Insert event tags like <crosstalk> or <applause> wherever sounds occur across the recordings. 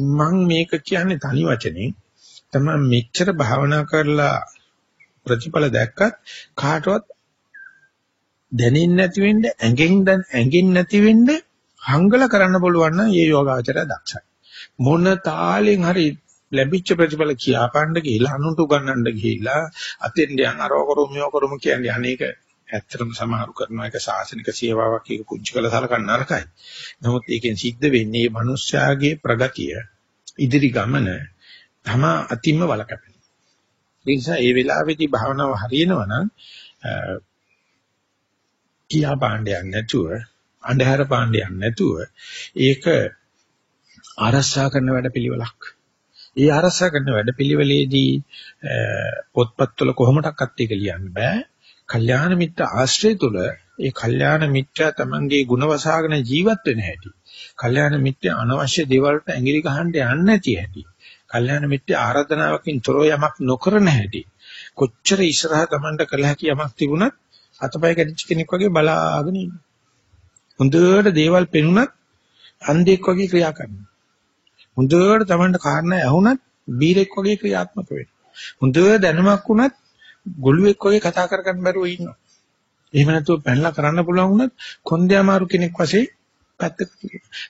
මම මේක කියන්නේ තනි වචනේ. තමයි මෙච්චර භාවනා කරලා ප්‍රතිඵල දැක්කත් කාටවත් දැනෙන්නේ නැති වෙන්න ඇඟෙන් ඇඟෙන් නැති වෙන්න හංගල කරන්න පුළුවන් නම් ඒ යෝගාචරය දක්ෂයි. මොන තාලෙන් හරි ලැබිච්ච ප්‍රතිඵල කියාපන්න ගිහිලා අනුන්ට උගන්වන්න ගිහිලා අතෙන් යන අරව කරු මෙව කරුම කියන්නේ අනේක ඇත්තටම සමහරු කරන එක සාසනික සේවාවක් එක පුංචි කළ සලකන්න නරකයි. නමුත් ඒකෙන් සිද්ධ වෙන්නේ මේ මිනිස්යාගේ ප්‍රගතිය ඉදිරි ගමන තම අතිම්ම වලකපෙන. ඒ නිසා ඒ වෙලාවේදී භාවනාව හරියනවා නම් කියා පාණ්ඩයක් නැතුව අන්ධහර පාණ්ඩයක් නැතුව ඒක ආරක්ෂා කරන වැඩපිළිවෙලක්. ඒ ආරක්ෂා කරන වැඩපිළිවෙලේදී පොත්පත්වල කොහොමඩක්වත් ඒක ලියන්න බෑ. කල්යාණ මිත්‍ර ආශ්‍රය තුල ඒ කල්යාණ මිත්‍යා තමන්ගේ ಗುಣ වසාගෙන ජීවත් වෙන හැටි. කල්යාණ මිත්‍යා අනවශ්‍ය දේවල් වලට ඇඟිලි ගහන්න යන්නේ නැති හැටි. කල්යාණ මිත්‍යා ආරාධනාවකින් තොරව යමක් නොකරන හැටි. කොච්චර ඉස්සරහා තමන්ට කළ හැකි යමක් තිබුණත් අතපය කැඩිච්ච කෙනෙක් වගේ බලාගෙන ඉන්න. හොඳට දේවල් පෙනුනත් අන්ධෙක් වගේ ක්‍රියා කරනවා. හොඳට තමන්ට කාරණා ඇහුණත් බීරෙක් වගේ ක්‍රියාත්මක වෙනවා. හොඳ දැනුමක් වුණත් ගොළුෙක් වගේ කතා කරගන්න බැරුව ඉන්නවා. එහෙම නැතුව පැනලා කරන්න පුළුවන් වුණත් කොන්දේ අමාරු කෙනෙක් වශයෙන් පැත්තකට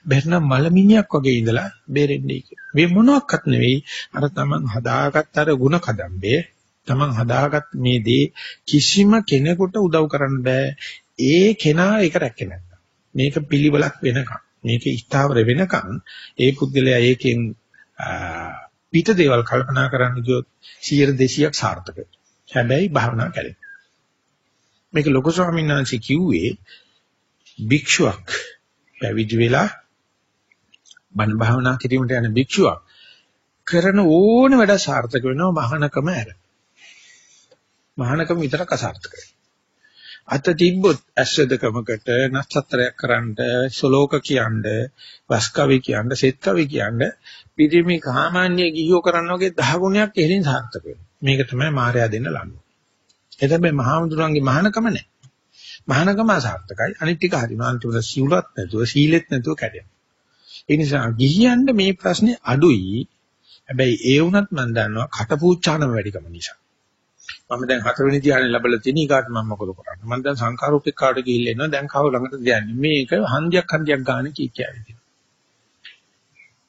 බැරනම් මලමිණියක් වගේ ඉඳලා බේරෙන්නේ කියලා. මේ මොනවත් නෙවෙයි අර තමන් හදාගත්ත අර ಗುಣ කදම්බේ තමන් හදාගත් මේ දේ කිසිම කෙනෙකුට උදව් කරන්න බෑ. ඒ කෙනා ඒක රැකේ නැත්තම්. මේක පිළිවෙලක් වෙනකම්. මේක ස්ථාවර වෙනකම් ඒ පුද්ගලයා ඒකෙන් පිට දේවල් කල්පනා කරන්න ගියොත් 100 200ක් සාර්ථකයි. හැබැයි භාවනා කරේ. මේක ලොකු ස්වාමීන් වහන්සේ කිව්වේ භික්ෂුවක් පැවිදි වෙලා බණ භාවනා කිරීමට යන භික්ෂුවක් කරන ඕන වැඩ සාර්ථක වෙනවා මහානකම ඇර. මහානකම විතරක් අසාර්ථකයි. අත තිබ්බොත් ඇස්වදකමකට නක්ෂත්‍රයක් කරන්න සලෝක කියන්න වස්කවි කියන්න සෙත්කවි කියන්න පිටිමි සාමාන්‍ය ගිහියෝ කරන්න වගේ දහ ගුණයක් එහෙලින් සාර්ථක වෙනවා. මේක තමයි මායя දෙන්න ලන්නේ. එතෙන් මේ මහාමුදුරන්ගේ මහානකම නැහැ. මහානකම අසාර්ථකයි. අනිත් ටික හරිනවා. අන්තිමට සිවුලත් නැතුව සීලෙත් නැතුව කැඩෙනවා. ඒ නිසා ගිහියන්ට මේ ප්‍රශ්නේ අඩුයි. හැබැයි ඒ වුණත් මම දන්නවා කටපූච්චානම වැඩිකම නිසා. මම දැන් හතරවෙනි ධ්‍යානෙ ලැබලා තියෙන ඊගාට මම මොකද කරන්නේ? මම දැන් සංකාරූපේක්ඛාට ගිහිල්ලා එනවා. දැන් කව ළඟට ධ්‍යානෙ. මේක හන්දියක් හන්දියක් ගන්න කී කියයි.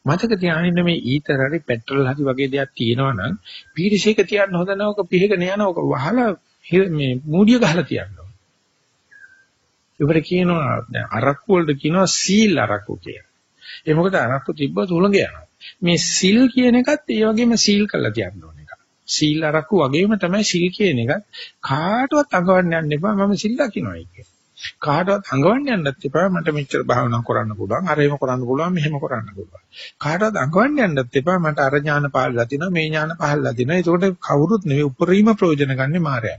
මතක තියාගන්න මේ ඊතර හරි පෙට්‍රල් හරි වගේ දෙයක් තියෙනවා නම් පීරිසයක තියන්න හොඳ නැවක පිහගෙන යනවක වහලා මේ මූඩිය ගහලා තියන්න ඕන. ඒකට කියනවා දැන් අරක්කු වලට කියනවා සීල් අරක්කු කියලා. ඒ මොකද අරක්කු තිබ්බ තුලඟ යනවා. මේ සිල් කියන එකත් ඒ වගේම සීල් කරලා තියන්න ඕන එක. සීල් අරක්කු වගේම තමයි සිල් කියන එකත් කාටවත් අඟවන්න යන්න එපා මම සිල් දකින්නයි කියන්නේ. කාටවත් අඟවන්න යන්නත් එපා. මට මෙච්චර භාවනා කරන්න පුළුවන්. අර එහෙම කරන්න පුළුවන් මෙහෙම කරන්න පුළුවන්. කාටවත් අඟවන්න යන්නත් එපා. මට අර ඥාන පහළලා තිනවා මේ ඥාන පහළලා තිනවා ඒකට කවුරුත් නෙවෙයි උපරිම ප්‍රයෝජන ගන්නෙ මායя.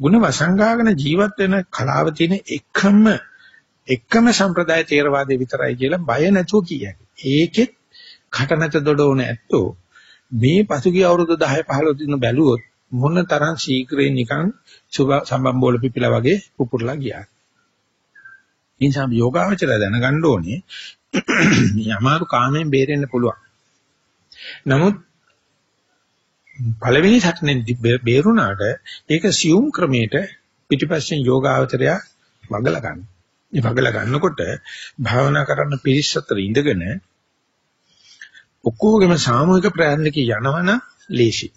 ගුණ වසංගාගෙන ජීවත් වෙන කලාව තියෙන එකම එකම සම්ප්‍රදාය තේරවාදේ විතරයි කියලා බය නැතුව කියන්නේ ඒකෙත් කට නැත දොඩෝන ඇත්තෝ. මේ පසුගිය අවුරුදු 10 15 දින බැලුවොත් මොන තරම් ශීඝ්‍රයෙන් නිකන් සුබ සම්බම්බෝල පිපිලා වගේ පුපුරලා ගියා. ඒ නිසා යෝගාවචරය දැනගන්න ඕනේ මේ අමාරු කාමයෙන් බේරෙන්න පුළුවන්. නමුත් පළවෙනි සටනෙන් බේරුණාට ඒක සියුම් ක්‍රමයට පිටිපස්සෙන් යෝගාවචරය වගලා ගන්න. මේ වගලා ගන්නකොට භාවනා කරන්න පිරිස් අතර ඉඳගෙන ඔක්කොගේම සාමූහික ප්‍රයත්නක යනවනම් ලේසි.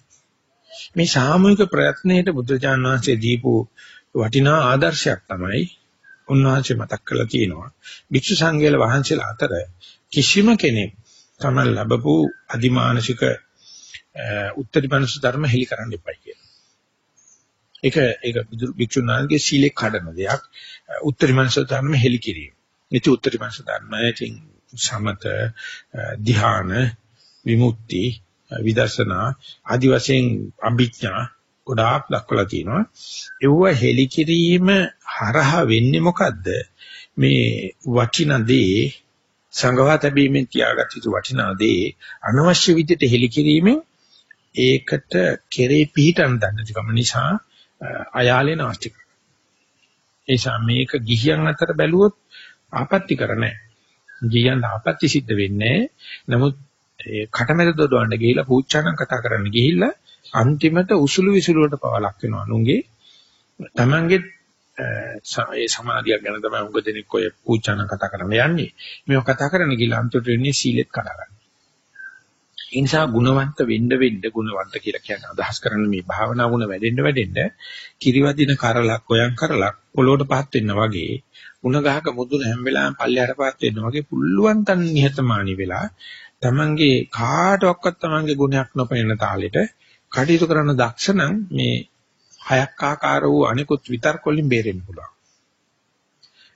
මේ සාමූහික ප්‍රයත්නයේට බුදුචාන් වහන්සේ දීපු වටිනා ආදර්ශයක් තමයි උන්වහන්සේ මතක් කරලා තියෙනවා. භික්ෂු සංඝයාල වහන්සේලා අතර කිසිම කෙනෙක් තමයි ලැබපු අදිමානසික උත්තරීමනස ධර්ම හෙලි කරන්න එපයි කියලා. ඒක ඒක භික්ෂුනාන්ගේ සීලේ කඩන දෙයක්. උත්තරීමනස ධර්ම හෙලි කිරීම. නිති උත්තරීමනස ධර්ම ඉතින් සමත ධ්‍යාන විමුක්ති විදර්ශනා ආදි වශයෙන් අභිඥා ගොඩාක් දක්වලා තියෙනවා. ඒව හෙලි කිරීම හරහා වෙන්නේ මොකද්ද? මේ වටිනා දේ සංගවා තැබීමෙන් තියාගත් යුතු වටිනා දේ අනවශ්‍ය විදිහට හෙලි කිරීමෙන් ඒකට කෙරේ පිහිටන් දන්නකම නිසා අයාලේ නාස්තික. එيشා මේක ගිහියන් අතර බැලුවොත් ආපත්‍ති කර නැහැ. ගියන් ආපත්‍ය සිද්ධ වෙන්නේ නමුත් ඒ කටමැද දොඩවන්න ගිහිල්ලා පූච්චානම් කතා කරන්න ගිහිල්ලා අන්තිමට උසුළු විසුළුවට පවලක් වෙනවා නුංගේ තමන්ගේ ඒ සමාධියක් ගැන තමයි උඟ දෙනෙක් ඔය පූජාන කතා කරන්න යන්නේ. මේක කතා කරන්න ගිහලා අන්තිමට වෙන්නේ සීලෙත් කඩා ගන්න. ඒ නිසා ගුණවන්ත වෙන්න වෙන්න ගුණවන්ත කියලා කියන්නේ අදහස් කරන්නේ මේ භාවනා ගුණ වැඩෙන්න වැඩෙන්න කිරිවදින කරලක් ඔයන් කරලක් පොළොවට පහත් වෙන්න වගේ උණ ගහක මුදුන හැම වෙලාවෙම පල්ලයට පහත් වෙන්න වගේ පුල්ලුවන් තන් නිහතමානී වෙලා තමන්ගේ කාටවත් තමන්ගේ ගුණයක් නොපෙනෙන තාලෙට කටයුතු කරන දක්ෂ නම් මේ හයක් ආකාර වූ අනිකුත් විතර්ක වලින් බේරෙන්න පුළුවන්.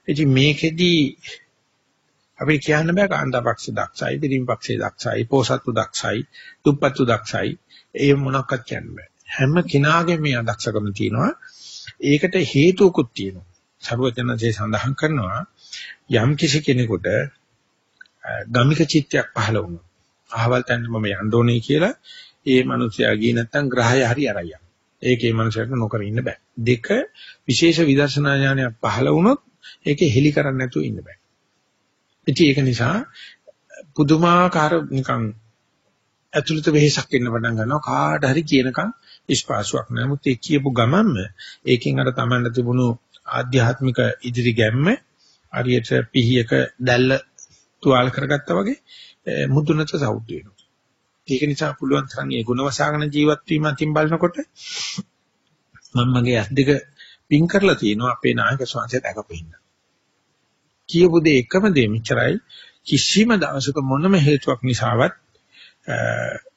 ඉතින් මේකෙදි අපි කියන්න බෑ කාන්තාපක්ෂ දක්ෂයි, පිරිමිපක්ෂේ දක්ෂයි, පෝසත්තු දක්ෂයි, දුප්පත්තු දක්ෂයි. ඒ මොනක්වත් කියන්න බෑ. හැම කෙනාගේම මේ දක්ෂකම තියෙනවා. ඒකට හේතුකුත් තියෙනවා. සර්වඥාන්සේ සඳහන් කරනවා යම් කිසි කෙනෙකුට ගමික චිත්තයක් පහළ වුණා. අහවල් තැනට මම යන්න ඕනේ කියලා ඒ මිනිසයා ගියේ නැත්තම් ග්‍රහය හරි අරයියා. ඒකේ මනසට නොකර ඉන්න බෑ. දෙක විශේෂ විදර්ශනා ඥානයක් පහළ වුණොත් ඒකේ හෙලි කරන්න නැතුව ඉන්න බෑ. ඉතින් ඒක නිසා පුදුමාකාර නිකන් ඇතුළත වෙහෙසක් වෙන්න පටන් ගන්නවා කාට හරි කියනකම් ඉස්පාසුවක් නෑ. නමුත් ඒ කියපු ගමන්ම ඒකෙන් අර තමන්න තිබුණු ආධ්‍යාත්මික ඉදිරි ගැම්ම හරියට පිහියක දැල්ල තුවාල කරගත්තා වගේ මුදුනට සවුත් වෙනවා. ඒක නිසා පුළුවන් තරම් ඒ ගුණවසාගෙන ජීවත් වීම අතින් බලනකොට මම මගේ ඇස් දෙක පින් කරලා තියෙනවා අපේ නායක ස්වාමීන් දැකපෙන්න. කියපු දේ එකම දේ මෙච්චරයි කිසිම දවසක මොනම හේතුවක් නිසාවත්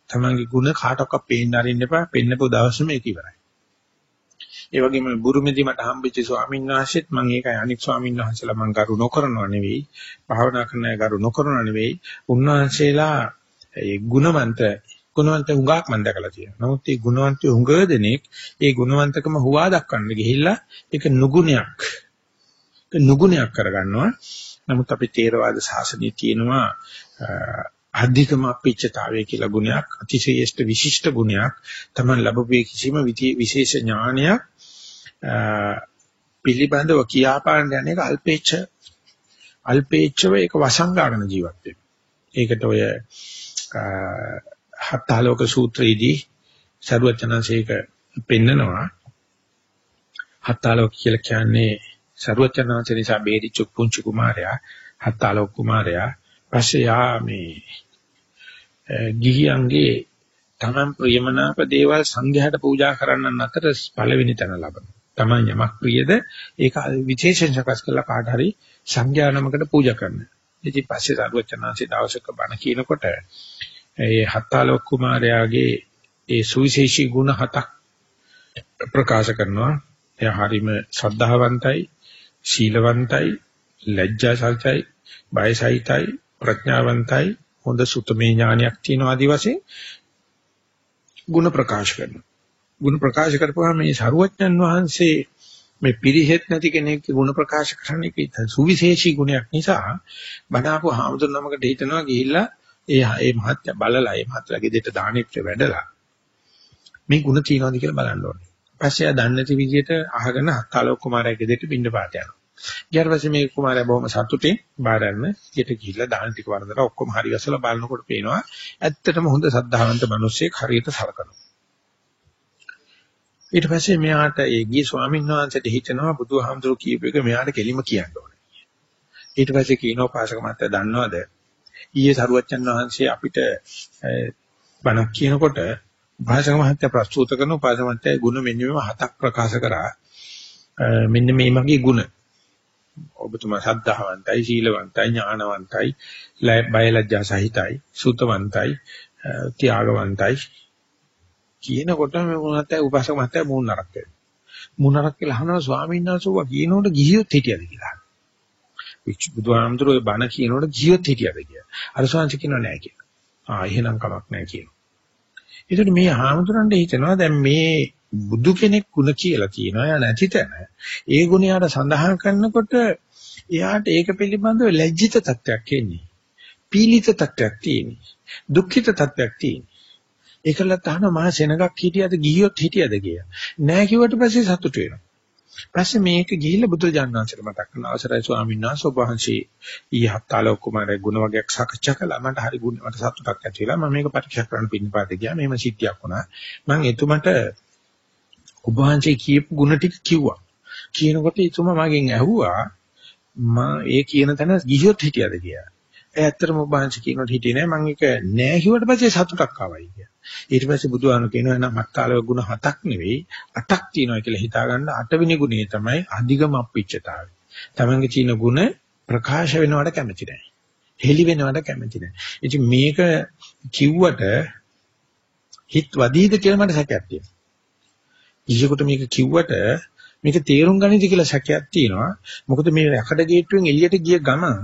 තමන්ගේ ಗುಣ කාටවත් පේන්න අරින්න එපා පෙන්නපු දවසම ඒක ඉවරයි. ඒ වගේම බුරුමෙදි මට හම්බෙච්ච ස්වාමීන් වහන්සේත් මම ඒකයි අනික් ස්වාමීන් වහන්සේලා මම ගරු නොකරනව නෙවෙයි භාවනා කරන අය ගරු නොකරනව නෙවෙයි උන්වහන්සේලා ඒ ගුණවන්ත ගුණවන්ත හුඟක් මම දැකලා තියෙනවා. නමුත් මේ ගුණවන්ත හුඟ දෙනෙක් ඒ ගුණවන්තකම හුවා දක්වන්න ගිහිල්ලා ඒක නුගුණයක්. ඒක නුගුණයක් කරගන්නවා. නමුත් අපි තේරවාද ශාසනයේ තියෙනවා අධිකම අපිච්චතාවය කියලා ගුණයක් අතිශයෂ්ඨ විශිෂ්ට ගුණයක් තමයි ලැබුවේ කිසිම විශේෂ ඥානයක් පිළිබඳව කියාපාන්න යන එක අල්පේච්ඡ අල්පේච්ඡව ඒක වසංගාගෙන ජීවත් වෙනවා. ඒකට ඔය හත්තාලෝක සූත්‍රයේදී සරුවචනංශයක පෙන්නනවා හත්තාලෝක කියලා කියන්නේ සරුවචනංශ නිසා බේරිච්ච පුංචි කුමාරයා හත්තාලෝක කුමාරයා පස්සේ යා මේ ගිහියන්ගේ තමන් ප්‍රියමනාප දේවල් සංඝයාට පූජා කරන්නන් අතර පළවෙනි තැන ලබනවා. තමන් යමක් ප්‍රියද ඒක විශේෂයෙන් සකස් කරලා කාට හරි සංඝයා නමකට පූජා කරනවා. ඉතින් පස්සේ සරුවචනාංශේ දවසක බණ කියනකොට ඒ හත්තාලෝක කුමාරයාගේ ඒ සුවිශේෂී ගුණ හතක් ප්‍රකාශ කරනවා. එයා හරිම ශ්‍රද්ධාවන්තයි, ශීලවන්තයි, ලැජ්ජාසල්තයි, බයසහිතයි, ප්‍රඥාවන්තයි, හොඳ සුතමේ ඥානයක් තියෙන ආදි වශයෙන් ගුණ ප්‍රකාශ කරනවා. ගුණ ප්‍රකාශ කරපුවාම මේ සරුවච්චන් වහන්සේ මේ පිරිහෙත් නැති කෙනෙක්ගේ ಗುಣ ප්‍රකාශ කරන එක සුවිශේෂී ගුණයක් නිසා බණාපු හාමුදුර නමකට හිතනවා ගිහිල්ලා ඒ ඒ මහත්ය බලලා ඒ මහත්යගේ දෙට දානෙට වැඩලා මේ ಗುಣ තියනවාද කියලා බලන්න ඕනේ. පස්සේ ආ දන්නේ නැති විදිහට අහගෙන හත්තාලෝක කුමාරයාගේ දෙට බින්ද පාත යනවා. ඊට පස්සේ මේ කුමාරයා බොහොම සතුටින් බාරන්න ඊට ගිහිල්ලා දාන ටික වරදලා ඔක්කොම හරි ගසලා බලනකොට පේනවා ඇත්තටම හොඳ සද්ධාවන්ත මිනිස්සෙක් හරියට සලකනවා. ඊට පස්සේ මෙයාට ඒ ගිය ස්වාමීන් වහන්සේට හිතෙනවා බුදුහාමුදුරු කියපු එක මෙයාට කෙලිම කියන්න ඕනේ. ඊට පස්සේ කියනවා පාසක මහත්තයා දන්නවද ඊයේ සරුවච්චන් වහන්සේ අපිට බණක් කියනකොට පාසක මහත්තයා ප්‍රස්තුත කරන පාසක මහත්තයා ගුණ මෙන්න මේව හතක් ප්‍රකාශ කරා. මෙන්න මේ මගේ ගුණ. ඔබතුමා සද්ධාවන්තයි, සීලවන්තයි, ඥානවන්තයි, බයලජ්ජා සහිතයි, සුතවන්තයි, ත්‍යාගවන්තයි කියනකොට මේ මොනවාට උපාසක මහත්තයා මූණ නරක් වෙනවා. මූණ නරක් කියලා අහනවා ස්වාමීන් වහන්සේ ඔබ කියනකොට ගිහියොත් හිටියද කියලා. වික්ෂ බුදුහාමුදුරුවෝ බණ කියනකොට ගිහියොත් හිටියද කියලා. අර ස්වාමීන් කියනවා නෑ කියලා. ආ එහෙනම් කමක් නෑ කියනවා. ඒකට මේ හාමුදුරන්ට හිතෙනවා දැන් මේ බුදු කෙනෙක් ಗುಣ කියලා කියනවා. එයා නැති තැන. ඒ ගුණයට සඳහන් කරනකොට එයාට ඒක පිළිබඳව ලැජ්ජිත තත්ත්වයක් එන්නේ. පීලිත තත්ත්වයක් තියෙන්නේ. දුක්ඛිත තත්ත්වයක් තියෙන්නේ. ඒකලත් අහන මහා සෙනගක් හිටියද ගිහියොත් හිටියද කියලා. නෑ කිව්වට පස්සේ සතුට වෙනවා. පස්සේ මේක ගිහිල්ලා බුදුරජාණන්සේට මතක් කරන අවසරයි ස්වාමීන් වහන්සේ ඔබ වහන්සේ ඊහත්තාලෝක කුමාරේ ගුණ වර්ගයක් සාකච්ඡා කළා. මට හරි ගුණ මට සතුටක් ඇති වෙලා මම මේක පරීක්ෂා කරන්න පින්නපාත ගියා. මෙහෙම සිද්ධියක් වුණා. මම එතුමට ඔබ වහන්සේ කියපු ගුණ ටික කිව්වා. කියනකොට එතුමා මගෙන් ඇහුවා මම ඒ කියන තැන ගිහියොත් හිටියද? කියලා. ඒ ඇත්තටම ඔබ වහන්සේ කියනකොට හිටියේ නෑ මම ඒක නෑ කිව්වට පස්සේ සතුටක් ආවයි කියලා ඊට පස්සේ බුදුහාම කියනවා නම් මත්තාලව ගුණ හතක් නෙවෙයි අටක් තියෙනවා කියලා හිතාගන්න අටවෙනි ගුණය තමයි අධිගම අප්පිච්චතාවය. තමන්ගේ තියෙන ගුණ ප්‍රකාශ වෙනවට කැමති නැහැ. හෙලි වෙනවට කැමති නැහැ. ඉතින් මේක කිව්වට හිත වදීද කියලා මට සැකයක් තියෙනවා. ඊයකට මේක කිව්වට මේක තේරුම් ගනිද කියලා සැකයක් තියෙනවා. මොකද මේ යකඩ ගේට්ටුවෙන් එළියට ගිය ගමන්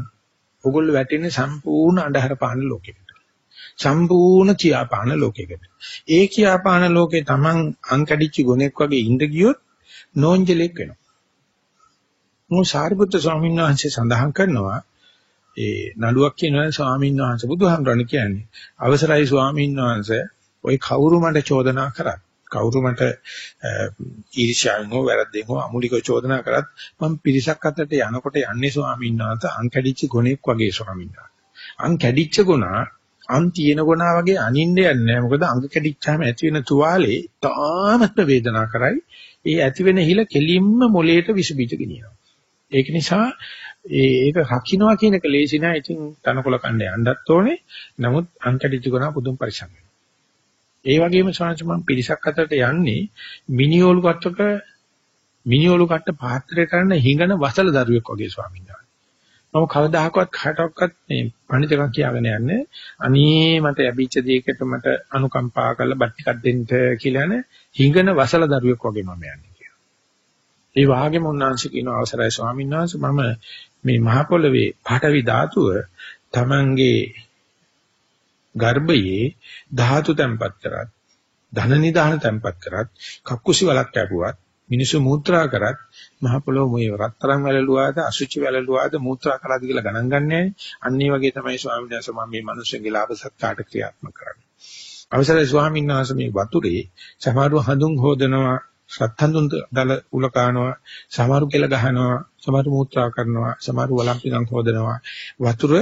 ඔගොල්ලෝ වැටෙන්නේ සම්පූර්ණ අඳුර පාන ලෝකෙකට. සම්පූර්ණ කියාපාන ලෝකයකට. ඒ කියාපාන ලෝකේ Taman අංකඩිච්ච ගුණෙක් වගේ ඉඳ ගියොත් නෝන්ජලෙක් වෙනවා. මො සාරිපුත්‍ර ස්වාමීන් වහන්සේ සඳහන් කරනවා ඒ නඩුවක් කියනවා ස්වාමීන් වහන්සේ බුදුහාමරණ කියන්නේ අවසරයි ස්වාමීන් වහන්සේ ওই කවුරු මට චෝදනා කරත් කවුරු මට ඊර්ෂ්‍යාවෙන් හෝ වැරද්දෙන් හෝ අමුලික චෝදනා කරත් මම පිරිසක් අතරට යනකොට යන්නේ ස්වාමීන් වහන්සේ අං කැඩිච්ච ගුණෙක් වගේ ස්වාමීන් වහන්සේ. අං කැඩිච්ච ගුණා අන් තියෙන ගුණා වගේ අනින්න යන්නේ මොකද අංග කැඩිච්චාම ඇති වෙන තුවාලේ තාමත්ම වේදනාව කරයි. ඒ ඇති වෙන හිල කෙලින්ම මොලේට විස බීජ ගෙනියනවා. ඒක නිසා ඒක රකින්නවා කියන එක ලේසි නෑ. ඉතින් තනකොළ කණ්ඩේ යන්නත් ඕනේ. නමුත් අං කැඩිච්ච ගුණා පුදුම පරිසම් ඒ වගේම සාංශ මම පිරිසක් අතරට යන්නේ මිනිඔලු කට්ටක මිනිඔලු කට්ට පාත්‍රය කරන හිඟන වසල දරුවෙක් වගේ ස්වාමීන් වහන්සේ මම කවදාහකවත් කාටවත් මේ පණිතකම් කියාගෙන යන්නේ අනේ මට ලැබිච්ච දෙයකට මට අනුකම්පා කරලා බත් ටිකක් දෙන්න කියලා නේ හිඟන වසල දරුවෙක් වගේ මම යන්නේ කියලා. ඒ වාගේම උන්වහන්සේ කියන අවසරයි ස්වාමීන් වහන්සේ මම මේ මහ පොළවේ පාඨවි ධාතුව Tamange ගර්භයේ ධාතු තැම්පත් කරත් ධන නිදාන තැම්පත් කරත් කක්කුසි වලක් කැපුවත් මිනිසු මූත්‍රා කරත් මහ පොළොව මොයේ රත්තරන් වැළලුවාද අසුචි වැළලුවාද මූත්‍රා කළාද කියලා ගණන් ගන්නෑ. අන්න ඒ වගේ තමයි ස්වාමීන් වහන්සේ මම මේ මිනිස්සුන්ගේ ලාභ සත්කාට ක්‍රියාත්මක කරන්නේ. අවසරයි ස්වාමීන් වහන්සේ මේ වතුරේ සමහරව හඳුන් හොදනවා සත්හඳුන් දල උල කනවා සමහරු කෙල ගහනවා සමහරු මූත්‍රා කරනවා සමහරු වලම්පිනම් හොදනවා වතුර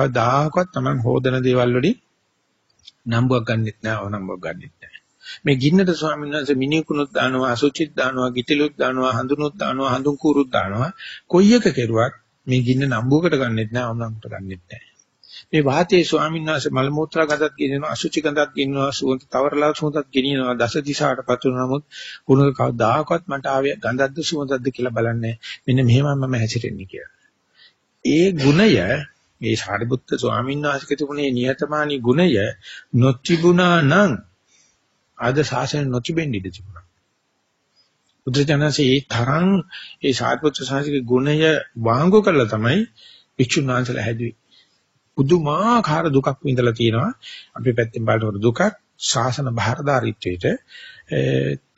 කවදාකවත් Taman හොදන දේවල් වලින් නම්බුවක් ගන්නෙත් නෑ ඕනම්බුවක් ගන්නෙත් නෑ. මේ ගින්නට ස්වාමීන් වහන්සේ මිනිකුණුත් දානවා අසුචිත් දානවා ගිටිලුත් දානවා හඳුනුත් දානවා හඳුන් කූරුත් දානවා. කොයි එක කෙරුවත් මේ ගින්න නම්බුවකට ගන්නෙත් නෑ අමුණකට ගන්නෙත් නෑ. මේ වාතයේ ස්වාමීන් වහන්සේ මල මුත්‍රා ගඳක් ගෙනිනවා අසුචි ගඳක් ගෙනිනවා සුවඳ තවරලා සුවඳක් ගෙනිනවා දස දිශාට පතුරු නමුත් උණක කවදාකවත් මට ආවේ ගඳක්ද සුවඳක්ද කියලා බලන්නේ මෙන්න මෙහෙම මම හැසිරෙන්නේ කියලා. ඒ ගුණය මේ සාරිපුත්ත ස්වාමීන් වහන්සේගේ තිබුණේ නියතමානී ගුණය නොතිබුණා නම් ආද ශාසනය නොතිබෙන්න ඉඩ තිබුණා. බුදුජානසී ඒ තරම් ඒ සාරිපුත්‍ර සාහිගේ ගුණය වාංගු කරලා තමයි වික්ෂුන් වහන්සේලා හැදුවේ. පුදුමාකාර දුකක් විඳලා තියෙනවා. අපි පැත්තෙන් බලනකොට දුකක් ශාසන බාරදාරීත්වයට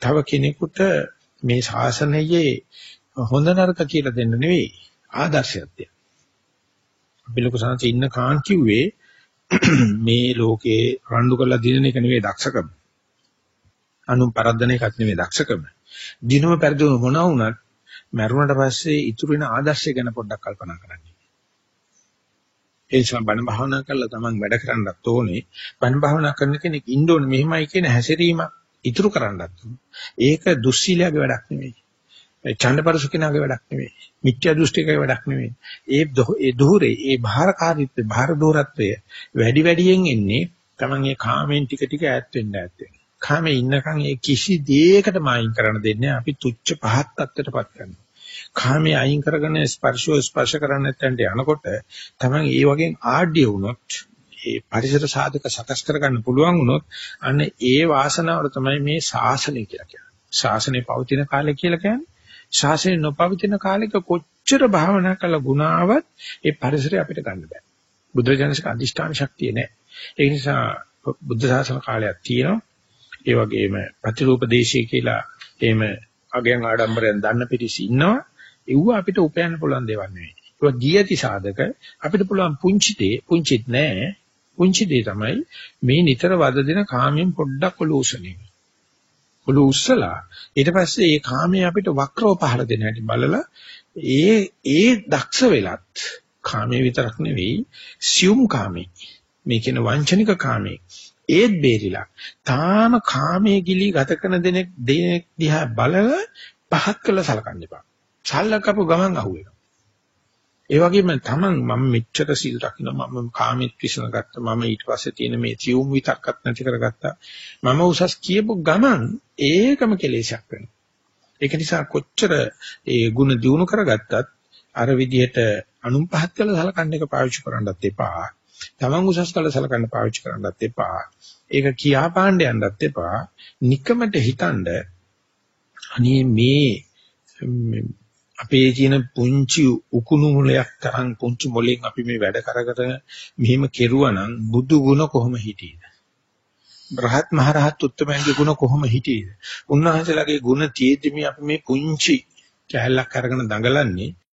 තව කෙනෙකුට මේ ශාසනයේ හොඳ නරක කියලා දෙන්න නෙවෙයි ආදර්ශයක් දෙන්න. අපි ලොකු සංසි ඉන්න කාන් කිව්වේ <clears throat> මේ ලෝකේ රණ්ඩු කරලා දිනන එක නෙවෙයි දක්ෂකම. අනුන් පරද්දන එකක් නෙවෙයි දක්ෂකම. දිනම පෙරදුන මොන වුණත් මරුණට පස්සේ ඉතුරු වෙන ආදර්ශය ගැන පොඩ්ඩක් කල්පනා කරන්න. ඒ නිසා බණ භාවනා කරලා තමන් වැඩ කරන්නත් ඕනේ. බණ භාවනා කරන කෙනෙක් ඉන්න ඕනේ මෙහෙමයි කියන හැසිරීම ඉතුරු කරන්නත් ඕනේ. ඒක දුස්සීලයාගේ වැඩක් නෙවෙයි. ඡන්දපරසු කෙනාගේ වැඩක් නෙවෙයි. මිත්‍යා දෘෂ්ටිකගේ වැඩක් නෙවෙයි. ඒ ඒ දුහරේ ඒ භාරකාරීත්වය භාර දෝරත්වය වැඩි වැඩියෙන් එන්නේ තමන් ඒ කාමෙන් ටික ටික ඈත් වෙන්න ඈත් වෙන්න. කාමේ ඉන්නකන් ඒ කිසි දෙයකට මායින් කරන්න දෙන්නේ අපි තුච්ච පහත් තත්ත්වයටපත් කරනවා. කාමයේ අයින් කරගෙන ස්පර්ශෝ ස්පර්ශ කරන්න නැත්නම් යනකොට තමයි ඒ වගේ ආඩ්‍ය වුණොත් ඒ පරිසර සාධක සකස් කරගන්න පුළුවන් වුණොත් අන්න ඒ වාසනාවල තමයි මේ ශාසනය කියලා කියන්නේ. ශාසනය පවතින කාලය කියලා කියන්නේ. ශාසනය නොපවතින කාලෙක කොච්චර භාවනා කළ ගුණාවත් ඒ පරිසරය අපිට ගන්න බෑ. බුදුරජාණන්සේ අධිෂ්ඨාන ශක්තිය නැහැ. ඒ නිසා බුද්ධ ශාසන කාලයක් තියෙනවා. ඒ වගේම ප්‍රතිරූප දේශී කියලා එහෙම අගයන් ආඩම්බරයෙන් දන්න පිටිස් ඉන්නවා. ඒව අපිට උපයන්න පුළුවන් දේවල් නෙවෙයි. ඒක ගියති සාධක අපිට පුළුවන් පුංචි දේ පුංචිත් නෑ. පුංචි දේ තමයි මේ නිතර වද දෙන කාමෙන් පොඩ්ඩක් ඔලූසන එක. ඔළුව උස්සලා ඊට පස්සේ ඒ කාමයේ අපිට වක්‍රව පහර දෙන හැටි බලලා ඒ ඒ දක්ෂ වෙලත් කාමයේ විතරක් නෙවෙයි සියුම් කාමේ මේ කියන වංචනික කාමේ ඒත් බේරිලා තාම කාමයේ ගිලි ගත කරන දෙනෙක් දෙනෙක් දිහා බලලා පහත් කළ සලකන්න එපා. සල්ලකපු ගමන් අහුවෙනවා. ඒ වගේම තමන් මම මෙච්චර සිල් රකින්න මම කාමීත් විසඳ ගත්තා මම ඊට පස්සේ තියෙන මේ සියුම් විතක්කත් නැති කරගත්තා. මම උසස් කියපු ගමන් ඒකම කෙලෙසක් වෙනවා. ඒක නිසා කොච්චර ඒ ಗುಣ දිනු කරගත්තත් අර විදිහට අනුන් පහත් කළ සලකන්න එක පාවිච්චි කරන්නත් එපා. තමන් උසස් කළ සලකන්න පාවිච්චි කරන්නත් එපා. ඒක කියා පාණ්ඩ යන්නත් එපා. නිකමට හිතනද අනේ මේ අපේ තියෙන පුංචි උකුණු මුලයක් තරම් පුංචි මොලෙන් අපි මේ වැඩ කරගෙන මෙහෙම කෙරුවා නම් බුදු ගුණ කොහොම හිටියේද? රහත් මහරහත් උත්තමයන්ගේ ගුණ කොහොම හිටියේද? උන්වහන්සේලාගේ ගුණ තියෙද්දි මේ අපි මේ පුංචි කැලලක් අරගෙන දඟලන්නේ